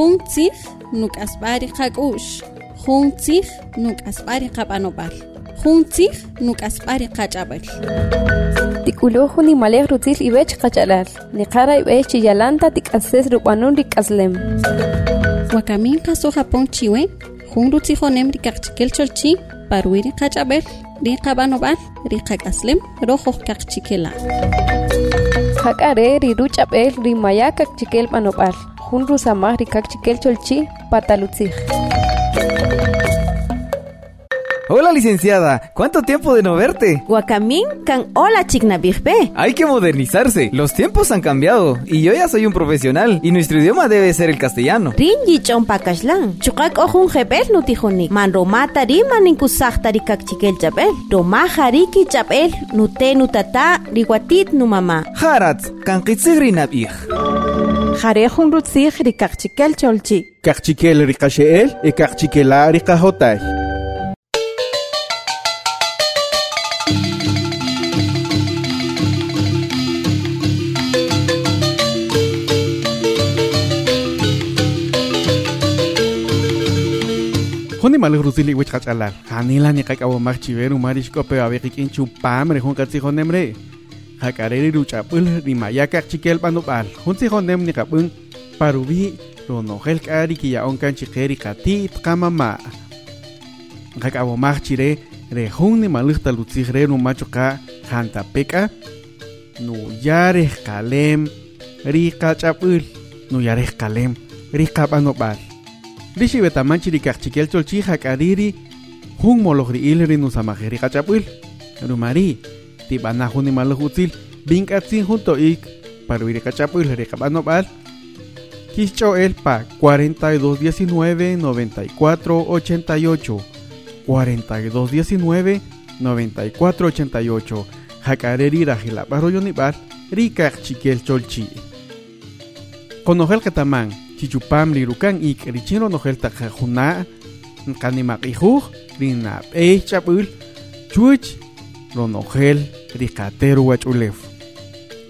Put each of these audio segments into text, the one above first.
Juntzig nuk'asbari qak'u'x. Juntzig nuk'asbari qab'anob'al Juntzig nuk'asbari qach'ab'al. Tikuluhu ni malej rutzil ibech qach'alal. Niqara ibech chiyalanta tik'ases rub'anun rik'aslem. Wakamin qaso Japón chiwe jun rutzijonem rikaqchikel cholchi parwi riqach'ab'el riqab'anob'al riqak'aslem rojoj qaqchikela Hak'are riruch'ab'el rimaya kakchikel b'anob'al jun rusamaj rikakchikel cholchi patalutzij Hola, licenciada. ¿Cuánto tiempo de no verte? Guacamín can hola chignabijpe. Hay que modernizarse. Los tiempos han cambiado y yo ya soy un profesional y nuestro idioma debe ser el castellano. Rinji chompakashlan. Chukak ojun jebel nutijonik. Man romata riman inkusakta rikak chikel chapel. Roma hariki chapel nute nutata riguatit nu mamá. Harat, kankitzigrinab ich. Jarejun rutzij rikakchikel cholchi. Kakchikel rikasheel y kakchikela rikahotay. Honi malu rusili wich kachalal. Hanila ni kakawo marchiveru marish kope aveki kinchu pamre hon katsi honemre. jacareri ruchapul rimayaka chikel panopal junti jonem niqapun parubi ronojel k'ari kiyaon kan chiqeri qati hakabo qak'awomaj chire rejun nimalij talutzij re numacho qa jantapeka nuyarej qalem ri qach'ap'äl nuyarej qalem ri qap'anopal ri xib'etamanchi ri kajchikel cholchi jak'ariri jun moloj ri'il ri nusamajej ri qach'ap'äl rumari tibana juni malohutzil binkatsin junto ik paruiri kachapul rekabanobal. Kischo el pa 4219 94 88 4219 94 88 Hakareri rajila barroyonibal rikakchikel cholchi. Konogel kataman chichupam lirukan ik richino nojel takajuna kanimak ijuj rina e chapul chuch ronogel rikatero wachulef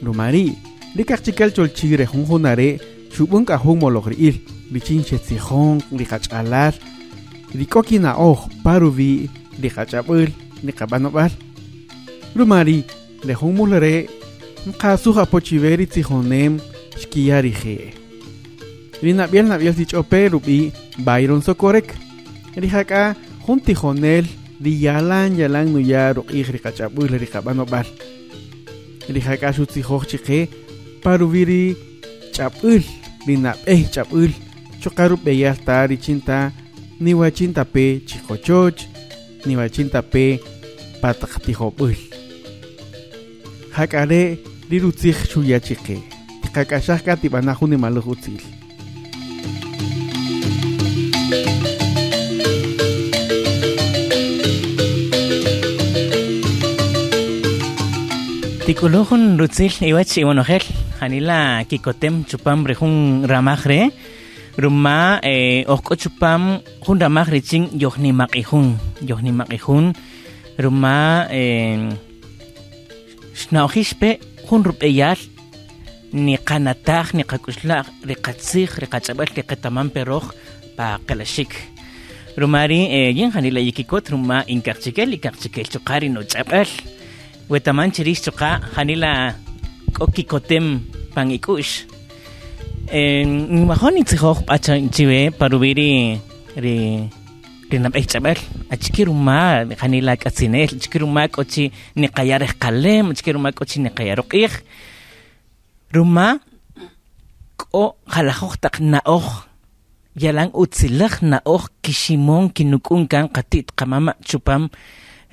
lumari rikachikal cholchigre junjunare chubun kahun mologriil richin chetzijón rikachalar rikokina oj paruvi rikachapul rikabanobal lumari lejun mulere nkasuja pochiveri tzijonem shkiyarije Rina biel na biel sich ope rubi Byron Sokorek. Rihaka junti diyalan yalan nuya roq'ij riqach'apuy riqab'an ob'al rijaka xutzijoj chiqe paruviri ch'ap'ul rinab'ej eh, ch'ap'ul choqarupeyaj ta richinta niwachintape chiqochoch niwachintape pataqtijop'ul jak'are rirutzij chuya chiqe tiqak'axajka tib'anaj unimaloj utzil Tikulohun rutzil iwach iwanohel, hanila kikotem chupam rejun ramajre ruma eh, osko chupam jun ramajre ching yohnimak makihun, yohnimak makihun. ruma eh, jun rupeyal ni kanatag, ni kakuslag, ni katsig, ni katsabal, ni katamam peroj pa kalashik. rumari eh, yin hanila yikikot ruma inkajchikel chukari no noch'ab'al wetaman chirix chuqa hanila k'okikotem pan ik'u'x nimajón nitzijoj p'acha chiwe parubiri ri rinab'ej ch'ab'al achiki ruma hanila k'atzinel achiki k'ochi niqayarej qalem achiki ruma k'ochi niqayaru q'iij ruma k'o jalajoj taq na'oj yalan utzilaj na'oj kiximon kinuk'un kan qatit qamama chupam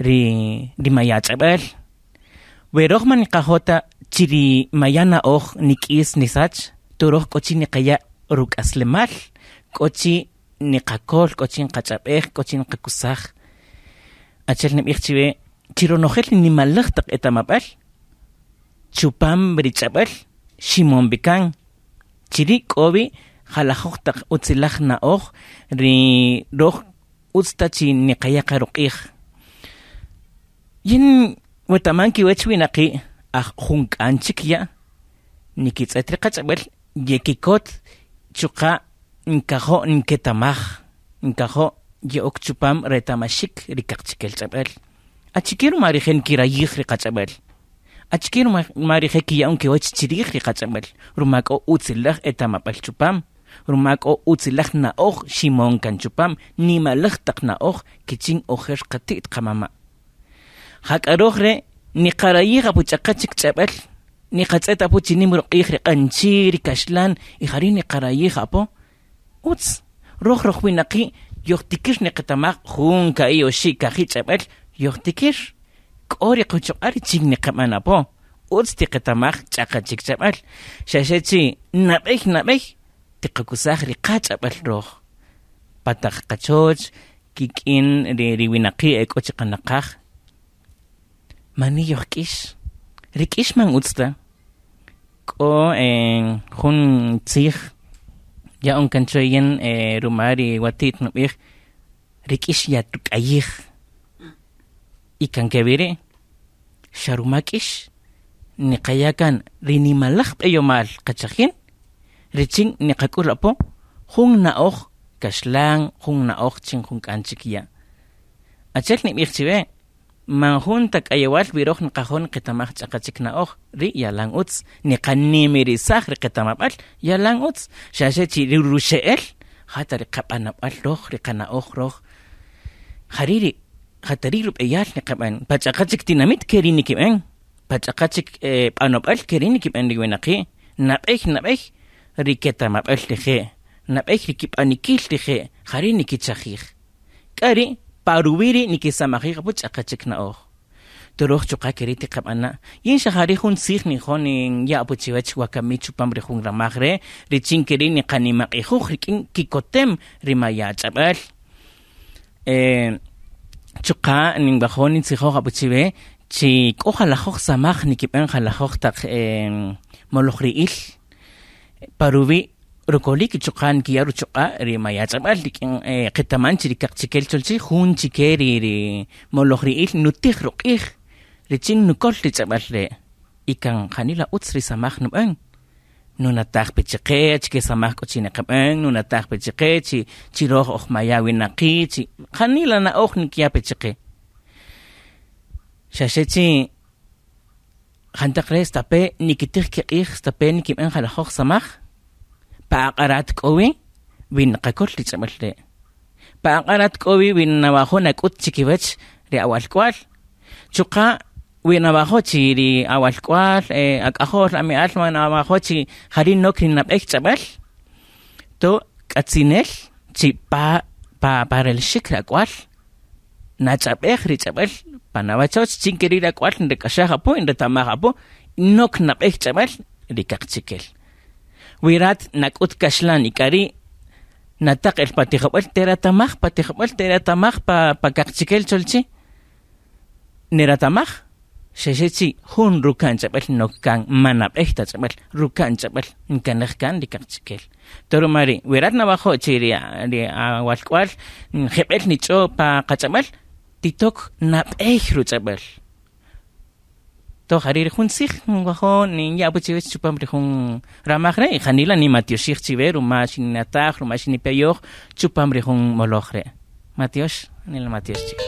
ri rimaya ch'ab'al Werohman kahota chiri mayana oh nikis nisach, turoh kochi nikaya ruk aslemal, kochi nikakol, kochi nkachapeh, kochi nkakusaj. Achel nim ichchive, chironohel nimalachtak etamabal, chupam brichapal, shimon bikan, chiri kobi jalajohtak utzilaj na oh, ri roh ustachi nikaya karuqih. Yen kiwach winaqi aj junk'anchik ya nikitz'et ri qach'ab'al yekikot chuqa nkajo nketamaj nkajo yeok chupam retamashik rikaqchikel ch'ab'el achikiru marijen kirayij riqach'ab'el achikiru marije kiyaun kiwach chirij riqach'ab'el rumak'o utzilaj etamap'al chupam rumak'o utzilaj na'oj ximon kan chupam nimalaj taq na'oj kichin ojer qatit qamama هكاروغري نقرايغا بوشاكاتشك تشابل نقاتسيتا بوشي نمرو قيخري قنشيري كاشلان إخاري نقرايغا بو أوتس روغ روغ ويناقي يوغتكيش نقتماغ خون كايو شي كاخي تشابل يوغتكيش كوري قوشوقاري تشيك نقمانا بو أوتس تقتماغ تشاكاتشك تشابل شاشاتشي نابيك نابيك تقاكوساخري قاتشابل روغ باتاخ قاتشوش كيكين ريويناقي اكوشي قناقاخ manillohk'ix man utsta k'o en jun tsig ya onkanchoyen eh, rumari watit nub'ij rik'ix ya tuk'ayij. Ikan kebiri kan mal niqayakan rinimalaj p'eyomal qachajin richin niqak'ulapo jun och kaxlan jun naok ching jun kanchikia ya ni nib'ij chibe' manjuntaq ayawal biroj niqajun qitamaj ch'aqachikna'oj ri yalan utz niqanimirissaj ri qitamab'al yalan utz xaxe chi ri ruxe'el jata ri qab'anab'al roj ri qana'oj roj jari ri jata ri rub'eyal niqab'an pach'aqachik tinamit keri nikib'an pach'aqachik b'anob'al keri nikib'an ri winaqi nab'ej nab'ej ri ketamab'al tije nab'ej ri kib'anikil tije jari nikichajij k'ari paruwiri nikisamajiqa puch aqachikna'uq turuq chuqakiriti qab'ana yinxajari jun sijni jonin ya'puchiwach ya wakamihchupam rijun ramaj re richinkirin niqanimaq'ijuj rik'in kikotem rimayach'ab'al e, chuqa ninwajonin sijoj apuchiwe chi k'o jalajoj samaj nikib'an jalajoj tak moloj ri'il paruwi' rokolik choqan ki yaru choqa ri mayach'ab'al rik'in qitaman chi rikaq chikel cholchi jun chike ri ri moloj ri'il nutij roq'ij ri chin nukol rich'ab'al re ikan qanila utz ri samaj nub'an nunataj pichiqe chike samaj k'ochineqab'an nunataj pichiqe chi chiroj ojmaya winaqi chi qanila na oj nikia pichiqe xaxechi qantaq re stape nikitij kiq'ij stape nikib'an jalajoj samaj paaqaraatqowi winqakollitsamalli paaqaraatqowi winnawajunaq utsikivach ri awalkual chuqa winawajochi ri awalkual e, ak'ajol ami alma nawajochi jarin nokrinap'ej tz'abal to k'atzinel chi pa pa parelxik rak'ual nach'ab'ej ri tz'abal panawachoch chinke ri rak'ual nrek'axaj apu nretamaj apu nok nap'ej tz'abal ri kaqchikel ويرات نكوت كشلاني كاري نتقل باتيخوال تيراتامخ باتيخوال تيراتامخ با باكاكتيكيل تولتي نيراتامخ შეშეცი ხუნ რუკანჭაბალ ნოკკან მანაბ ეხტაწაბალ რუკანჭაბალ ნკანახკან ლიკაციკელ ტორომარი ვერატნავახო ჩირია ვალყვალ ხეპელნიჭო პა ყაწაბალ ტიტოკ ნაპ ეხრუწაბალ to hariri jun sij wajo nin ya puchiwech chupam ri jun ramaj re janila ni matioshij chiver uma xinataj uma xinipeyoj chupam ri jun moloj re matiosh ni la matiosh chik.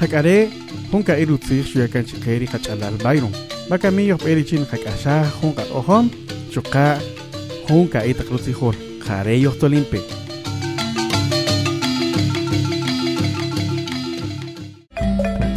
Hakare jun ka iru tzij xuyakan chiqeri qach'alal bayron bakami yoq b'eri chin qak'axa jun qak'ojon chuqa jun ka itaq rutzijol qare yoq tolimpe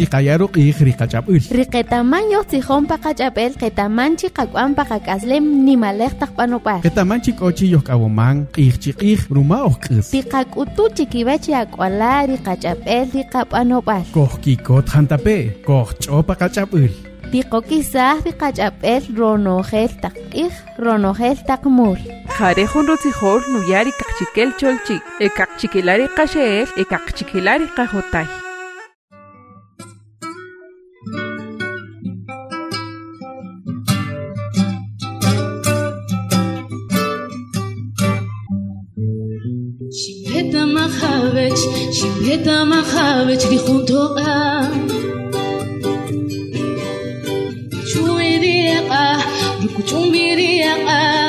tiqayaru q'ij riqach'ab'il Riqetaman yoq tzijon pa qach'ab'el qetaman chi qak'uan pa qak'aslem nimalej taq b'anob'al qetaman chi k'ochi yoq k'awoman q'ij chi q'ij ruma oj k'is Tiqak'utu chikiwach yak'wala riqach'ab'el riqab'anob'al koj kikot jantape koj ch'o pa qach'ab'il Tiqokisaj riqach'ab'el ronojel taq q'ij ronojel taq mul rutzijol nuyari kaqchikel cholchi e kaqchikilari qasheel e kaqchikilari qajotay შეგდამახავე ჩიხუნთოყა ჩუირიაყა რუკუჩუმბირიაყა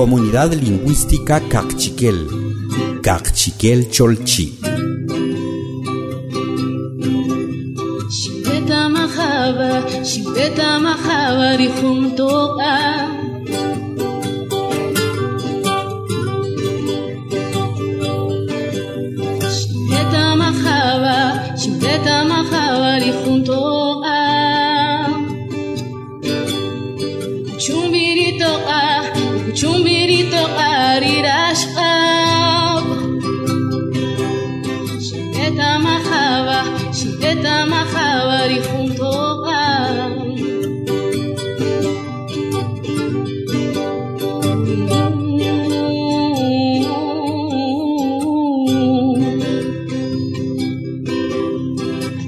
Comunidad Lingüística Cachiquel. Cachiquel Cholchi.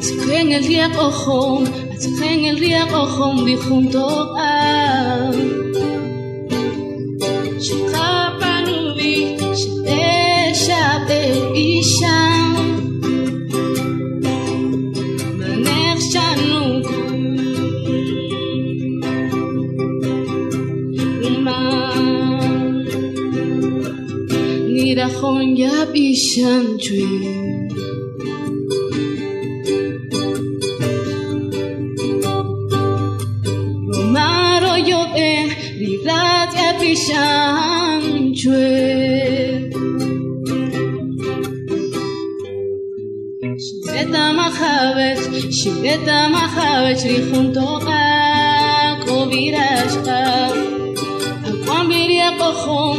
Atzukeng el riak ochom, atzukeng el riak ochom, bichum tog Asian dream. Lo maro yo e lidat ya pishan chue. Shireta machavet, shireta machavet, shri junto a kovirashka. Akwan biria kochom,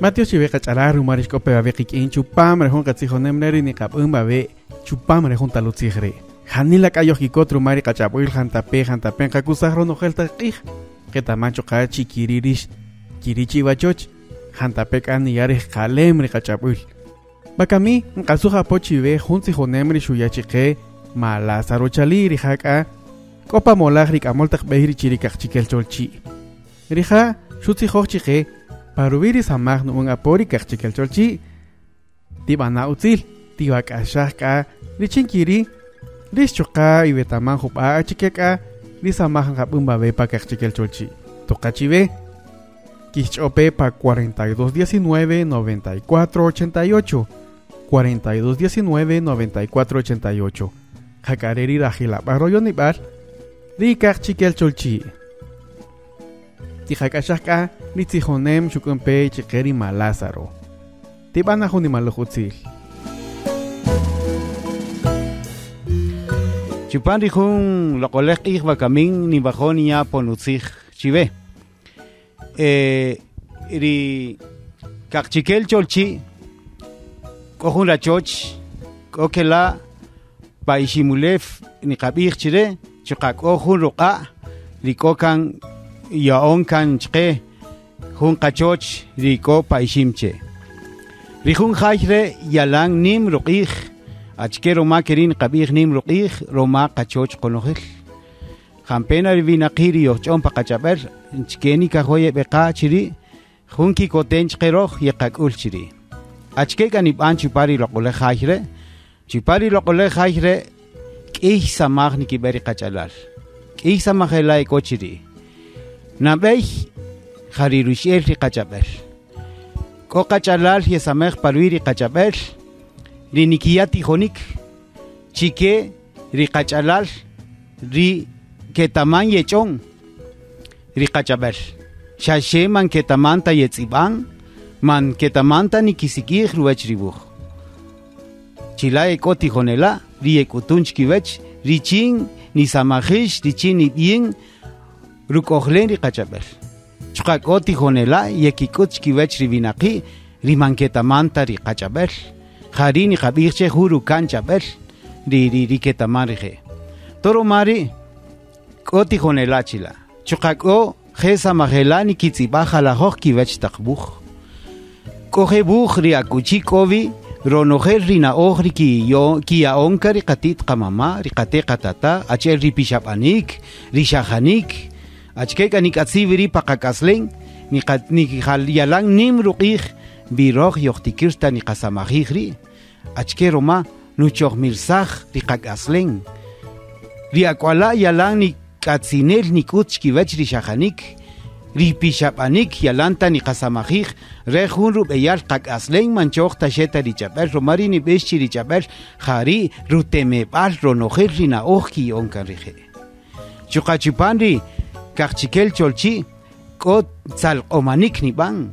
Mateo chive kachara rumarish ko pe babe kikin chupam rehon katsijo nemleri ni kapun babe chupam rehon talutzigre. Hanila kayo hikot rumari kachapuil hantape hantapen kakusahro no helta qih. Keta mancho ka chikirirish kirichi bachoch. Hantape kan yarih kalem ri kachapuil. Bakami nkasuja pochive junsi honemri shuyachique ma Lázaro chali rihaka kopa molaj rikamoltak behiri chirikak chikel cholchi. Riha shutsi hochchique parubiri samaj no un apori kak chikel cholchi. Tiba na utzil, tiba kashaka, richinkiri, rischoka y betaman jupa chikeka, risamajan kapun babe pa kak chikel cholchi. Tokachive, Quichope pa 4219 9488 4219 9488 Jacareri Rajila Barroyo Nibar Rikak Chikel Cholchi Tijakashaka Nitzijonem Chukumpe Chikeri Malázaro Tibana Junimalujutzil Chupan rijun lokolek ik bakamin ni bajón ya ponutzig chive. Ri kakchikel cholchi kohun la choch kokela paishimulef ni kabir chire chukak ohun roka yaonkan chqe junqa riko rikopa ishimche rihun hajre yalan nim ruqih achke roma kerin qabij nim ruqih roma qachoch qonojil jampena chon pa paqachaber chkeni kajoye beqa chiri junki koten chqeroj yeqak'ul chiri achke kanib'an chipari loq'ole jayre chipari loq'ole jayre k'ij samaj nikiberi qachalar ki samajela ikochiri nab'ey jarirux'el ri qach'ab'el k'o qach'alal yesamej parwi ri chike ri ri ketaman yech'on ri qach'ab'el xaxe man ketamanta yetz'ib'an man ketamanta nikisikij ruwech ribuj. Chila eko tijonela ri ek'utun chkiwech ri ruk'ojlen ri qach'ab'el chqak'o tijonela yekik'ut chkiwech ri binaqi ri manketamanta ri qach'ab'el jari niqab'ij che juru kan ch'ab'el ri ri ri ketaman rije toro mari k'o tijonela chila. Chqak'o je samajela nikitz'ib'aj jalajoj kiwech taq buj k'o buj ri akuchi k'obi ronojel ri na'oj ri kiya'onka ri qatit qamama ri qate qatata ach'el ri achkeka ni katsiviri pa nik'atzibiri paqak'aslin nikijalan nim ruq'ij biroj yoqtikirta ni ri' achke roma nuchojmirsaj riqak'aslen ri ak'uala' yalan nik'atzinel nik'ut xkib'ech rixajanik ripixab'anik yalanta niqasamajij re jun rub'eyal qak'aslen manchoj taxeta richab'el romari nib'ix chi richab'el jari' rutemeb'al ronojil rina'oj ki'yonkan rijee' chuqachipan ri kaqchikel cholchi k'o tzalq'omanik nib'an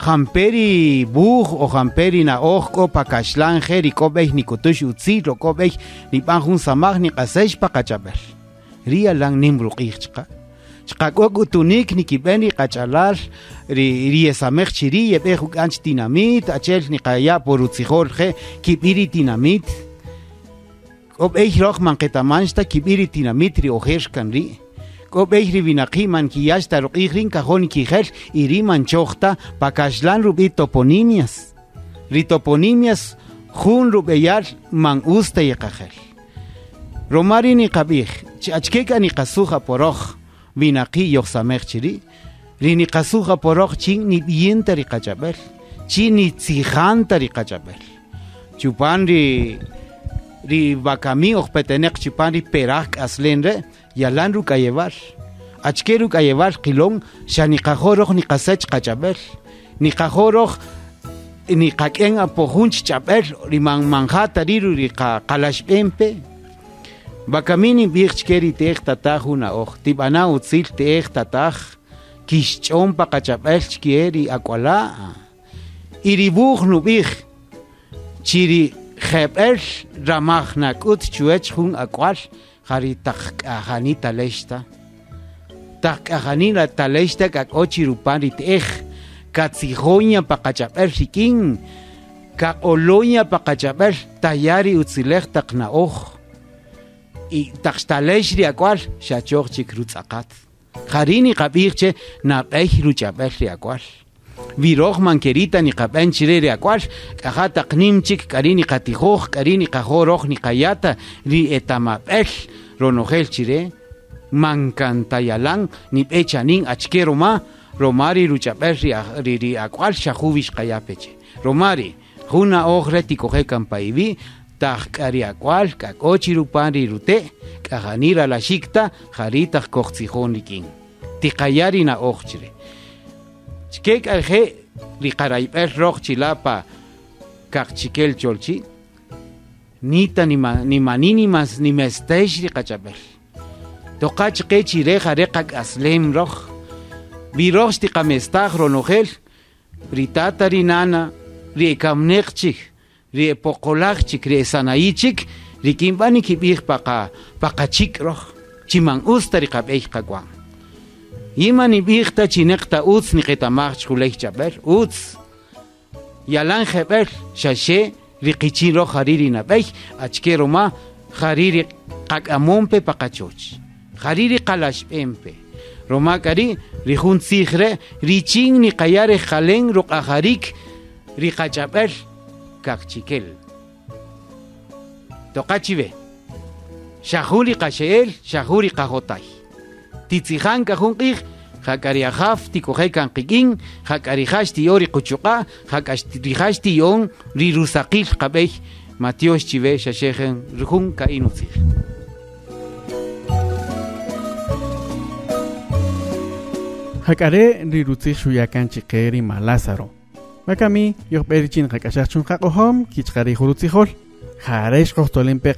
jamperi buj o jamperi na'oj k'o pakaxlan je ri k'o b'ej nikutux utzil o k'o b'ej nib'an jun samaj niqasex pa qach'ab'el ri yalan nim ruq'ij chqa chqak'o k'utunik nikib'en ri qach'alal ri ri esamej chiri yeb'ej uk'anch tinamit achel niqaya por utzijol je kib'i ri tinamit k'o b'ej roj manqetamanxta kib'i ri tinamit ri ojer xkan ri' kobey rivinaqiman kiyashta ruqij rin cajón quijer iriman chochta pakashlan rubi toponimias ritoponimias jun rubeyar man usta yaqajel romari ni qabij achkeka ni qasuja poroj vinaqi yoqsamej chiri rini qasuja poroj chin ni biyenta riqachabel chi ni tzijanta riqachabel chupan ri ri bakami ojpetenec chipan ri peraj k'aslen yalan ruk'ayeval achke ruk'ayeval qilon xa niqajoroj niqasech qach'ab'el niqajoroj niqak'en apojun ch'ab'el ri man manjata riru ri qa- qalaxb'enpe bakami nib'ij chke ri teej tataj jun a'oj tib'ana utzil teej tataj kixch'on pa qach'ab'el chkie ri ak'wala' y ri buj nub'ij chi ri jeb'el ramaj nak'ut chuwech jun harita janita lesta tak'ajanila talexta kak'ochirupani t'ej katzijoña paqachap'el xikin kak'oloña paqachap'el tayari utzilej taqna'oj y taxtalexri akual xachojchik rutz'aqat qarini qab'ijche nab'ej ruch'ap'el ri akual viroj mankerita niqab'en chire ri ak'wal k'aja taq nim chik k'ari niqatijoj k'ari niqajoroj niqayata ri etamab'el ronojel chire mankantayalan nib'e chanin achke roma romari ruch'ab'el ri, ri, ri ak'wal xajubix qayapeche romari juna oj re tikojekan paibi taj k'ari ak'wal k'ak'o chirupan ri rute k'ajanira la xikta jari taj kojtzijon rikin tiqayari na oj chire chke k'alje ri qarayb'el roj chilapa kaqchikel cholchi nita nima nimani nimas nimestex ri qach'ab'el toqa chqe chire jare qak'aslem roj biroj tiqamestaj ronojel ri tata ri nana ri ekamnej chik ri epoqolaj chik ri esanayi chik ri kinb'an kib'ij paqa paqachik roj chiman usta ri qab'ej qak'wan yima nib'ij ta chineq ta utz niqetamaj chjulej chab'el utz. Yalan jeb'el xaxe ri qichi roj jari ri nab'ey achke roma jari ri qak'amonpe paqachoch jari ri qalaxb'enpe roma k'ari ri jun tzij re ri chin niqaya ri jalen ruq'ajarik ri qach'ab'el kakchikel toqachibe xajuri qaxe'el xajuri qajotay titzijan kajun q'ij jak'ariajaf tikojekan qik'in jak'arijax tiyo ri quchuqa jak'arijax tiyon ri rusaqil qab'ey Matios chive shashejen rujun ka inutzij. Hakare rirutzig shuyakan chiqeri ma Lázaro. Makami yoqberichin qakashachun qaqohom kichqari hurutzijol. Jaresh qohtolen pe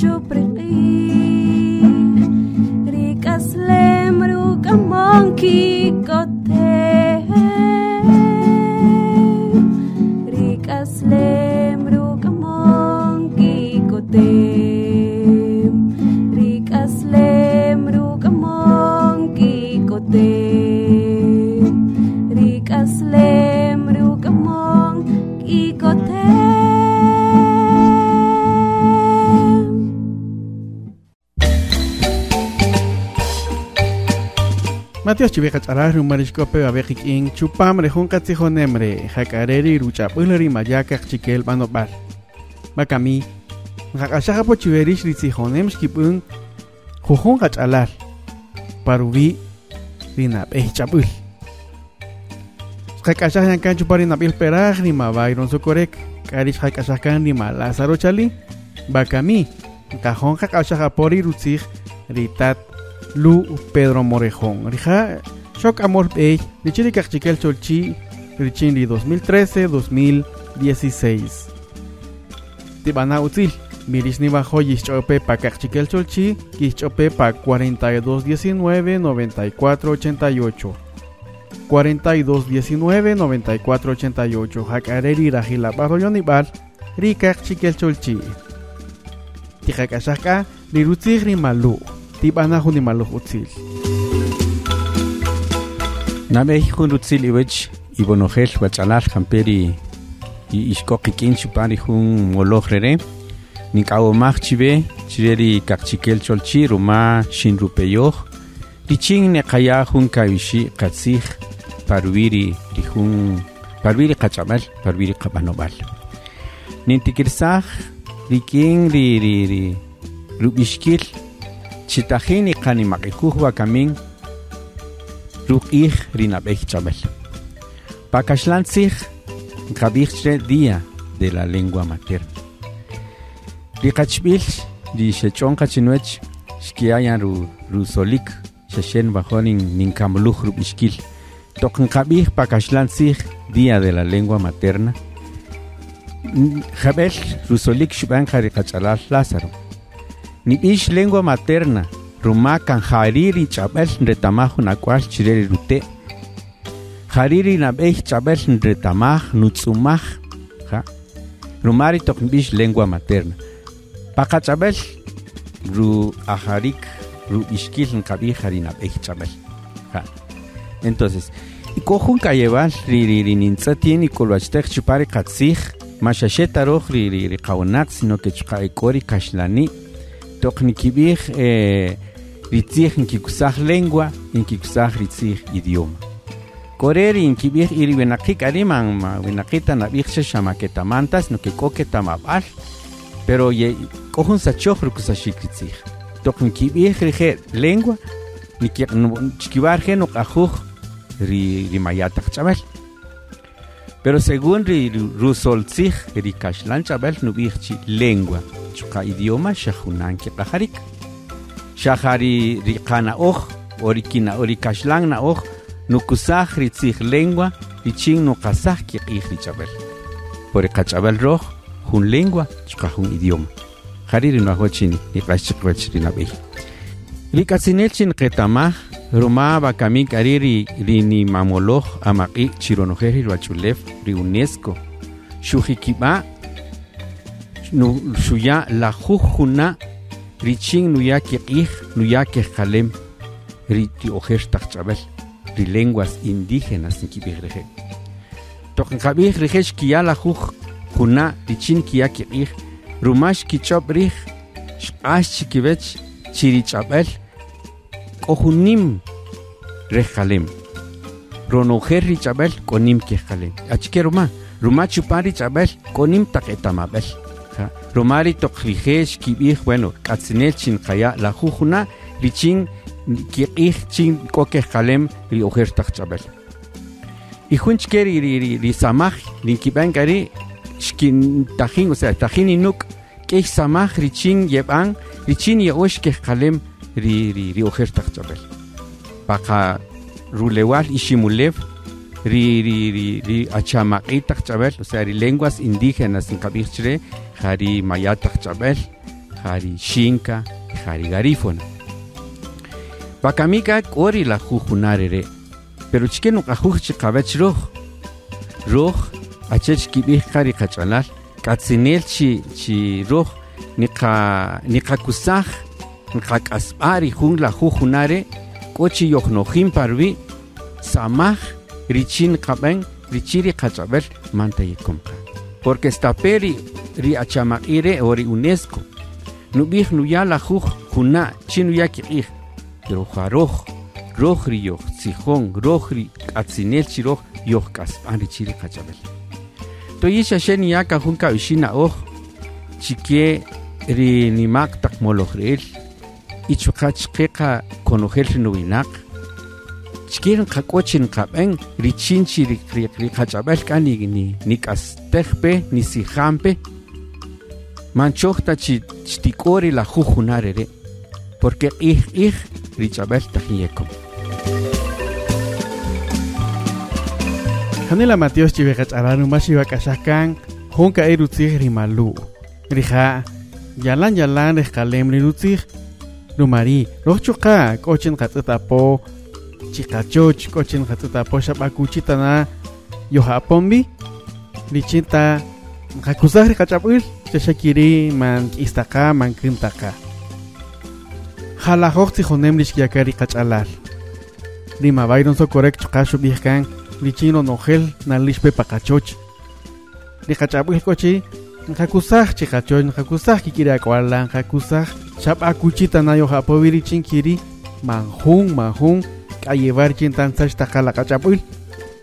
pecho precario. Chiveja charar rumarishkope abejik in chupam rejun katzijonemre jacareri ruchapulri mayaka chikel banopar. Bakami jakashaja po chiverish ritzijonem shkipun jujun kachalar. Parubi rinap eh chapul. Jakashaja yankan chupari napil peraj rima bayron sokorek. Karish jakashakan rima Lázaro chali. Bakami kajon jakashaja pori rutzij ritat Lu Pedro Morejón. Rija Shock Amor Bey, Richiri Cachiquel Cholchi, Richindi 2013-2016. Tibana Utzil, Miris Nibajo Yischope pa Cachiquel Cholchi, Yischope pa 4219-9488. 4219-9488. Hakareri Rajila Barroyonibal, Rika Chiquel Cholchi. Tijacashaka, Lirutzig Rimalu. tibana huni maluh utzil. Nabe hun utzil iwech ibonogel bachalal camperi i iskoki kinchu pari hun mologrere ni kawo mach chive chireri cholchi ruma shin rupeyoh riching ne kaya hun kaishi katsih parwiri ri hun parwiri kachabal parwiri kabanobal nintikirsah riking ri ri ri rubishkil chitahini makikuhwa kamin ruqih rinabej chabel. Pakashlantzig kabichre día de la lengua materna. Rikachbil di shechon kachinuech shkiayan ru rusolik sheshen bajonin ninkamluh rubishkil. Token kabih pakashlantzig día de la lengua materna. Jabel rusolik shban karikachalal Lázaro. ni ish lengua materna ruma kan hariri chabel retamah nakwal chireri rute. Hariri nabeh chabel retamah nutsumah ha rumari tok ish lengua materna. Paka chabel ru aharik ru ishkil kabi harina beh chabel ha entonces y kohun kayeval ri ri ri nintzatien y kolwachtek chupari katzih mashasheta roh ri ri ri kawnat sino que chukay kori kashlani. Tokni kibih eh, ritzih in kikusah lengua in kikusah ritzih idioma. Koreri in kibih iri wenakik ariman ma wenakita na bih shama que tamantas no que koke tamabal pero ye kohun sa choh rukusashik ritzih tokni kibih rije lengua ni ki chikibar he no kajuh ri ri mayatak chabal. Pero según ri rusolzig ri kashlan chabel nubirchi lengua, chuka idioma shahunan ki qaharik. Shahari ri kana oj, ori kina ori kashlan na oj, nukusah ri tzig lengua, ri ching nukasah ki qih ri chabel. Por kachabel roj, hun lengua, chuka hun idioma. Hari ri nuahochini, ni qashchikwech ri nabi. Ri katsinelchin qetamah, Roma bakami kariri rini mamoloh amaki chironojeri ruachulef ri UNESCO. Shujikiba shuya la jujuna riching nuya kiqih nuya kalem ri ti ojer tachabel ri lenguas indígenas nikibigreje. Token kabih rijesh kia la juj juna richin kia kiqih rumash kichop rij shqash chikibech chirichabel kojunim rejalem. Ronojer richabel konim kejalem. Achike ma Roma chupari chabel konim Romari tokrijesh kibih bueno katzinel chin kaya la jujuna richin kiqih chin koke jalem ri ojer takchabel. Y junchkeri ri ri ri samaj ri kiban kari shkin tajin o sea tajin inuk ke samaj richin yeban richin yeosh ke jalem ri ri ri ojer takchabel. Baka rulewal ishimulev ri ri ri ri achamaqitaq chabel o sea ri lenguas indígenas en kabichre jari mayataq chabel jari shinka jari garífona. Bakamika kori la jujunarere pero chike no kajuchi kabech roj roj achech kibih kari kachalal katsinel chi chi roj nika nika kusaj nika kasbari jun la jujunare kochi yojnojim parvi samaj richin kaben richiri kachabel manta yikomka porque esta peri ri achamaire ori UNESCO. Nubih nuya la juj juna chinu ya ki pero jaroj roj ri tzijón roj ri atzinel chiroj yoj kaspan richiri kachabel to yisha sheni ya ka junka ishina oj chike ri nimak tak mologrel ichukach qeqa konojel chiquirin qak'uchin qab'en richinchi riqach'ab'el k'ani ni nik'astejpe nisijampe manchojta chi chtik'ori la jujunarere porque q'ij q'ij rich'ab'el tajyekom Hanela Matios chivekach'aranu maxiwak'axajkan junka irutzij rimalu rija yalan yalan rejkalem rirutzij rumari. Rojchuqa k'ochin qatz'itapo chikachoch kochin hatuta posha bakuchita na yohapombi lichita hakusahri kachapul chashakiri man istaka man krimtaka. Halajoxti jonem lishkiakari kachalal. Lima bayron so korek chukashu bihkan lichino nogel na lishpe pakachoch likachapul kochi hakusah chikachoch hakusah kikiri akwala hakusah shabakuchita na yohapobi chinkiri manjun manjun k'ayewar chintantzach taqalaqach'ap'uil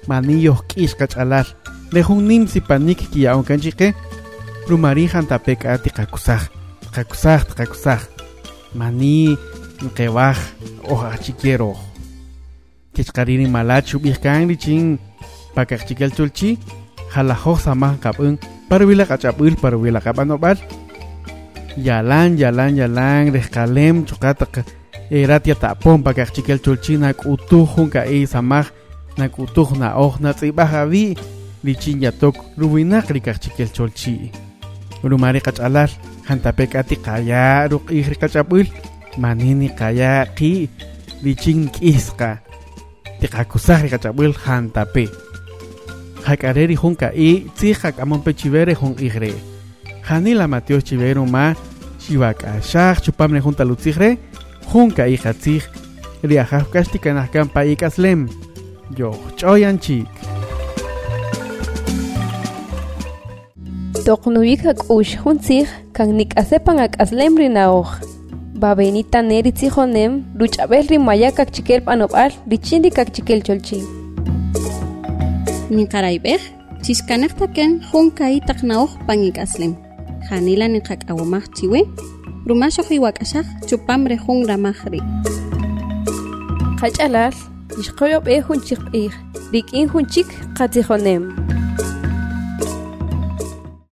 maniyoj k'ix kach'alal lejun nin sipanik kiyaon kanchiqe rumari jantapé k'a tiqakusaj tiqakusaj tiqakusaj mani nqewaj oj ajchikier oj kechqariri malach ub'ij kan richin pakajchikel chulchi jalajoj samaj nqab'än sama kapeng. parwila q'ab'anob'al yalan yalan yalan rej chocata. choqa E iratiatapon pakahchikel pompa utuhunka isamaj e nak utuhna ya tok tz'ibajabi richinyatok ruwinak rikahchikel cholchi rumari qach'alal jantapek ati qaya' ka chapul manini kaya ki licin qi' richin k'isqa tiqakusaj riqach'ab'il jantape jak'are rijun ka'i pe. Jak'amonpe e, chibere jun ijre Hanila matios chibero ma xiwak'axaj chupam rejun talutzijre junka ijatzij riajaj kaxtikanajkan pa ikaslem yo ch'oyan chik. Toqnuik hak'ux juntzij kan nik'asepan ak'aslem rinaoj babenita neri tzijonem ruch'ab'el rimaya kakchikel p'anob'al richin ri kakchikel cholchi niqarayb'ej chixkanejtaken junka itaq naoj pan ik'aslem janila niqak'awamaj chiwe rumashoq iwak'ashaq chupamre junramaj ri' ehun ixqoyob'ej junchiq b'ij rik'in junchik qatzijonem